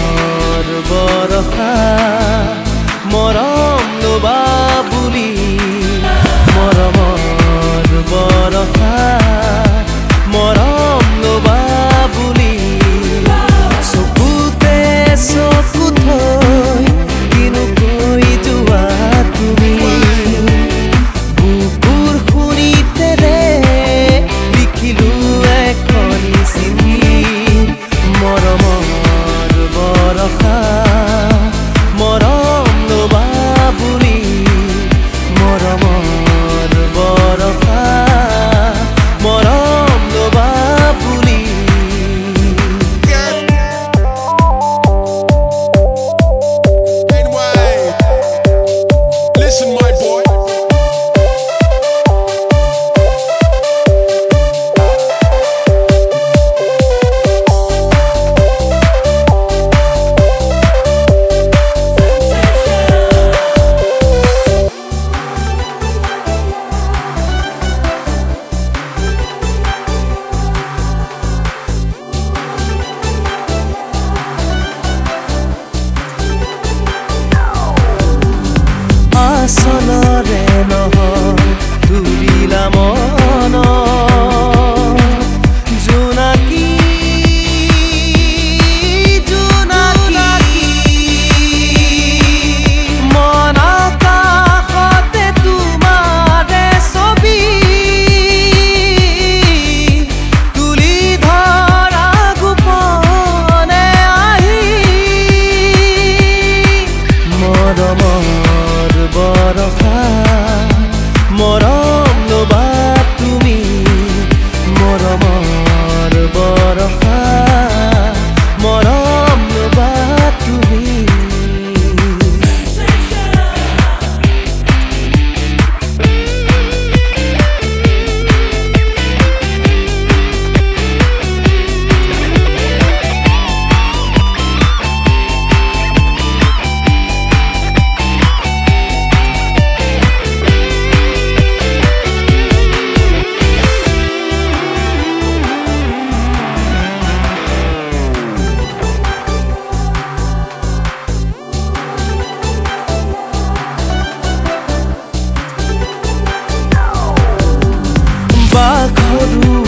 মোৰ বৰষা মৰম লোবা correr. I'll hold bakarım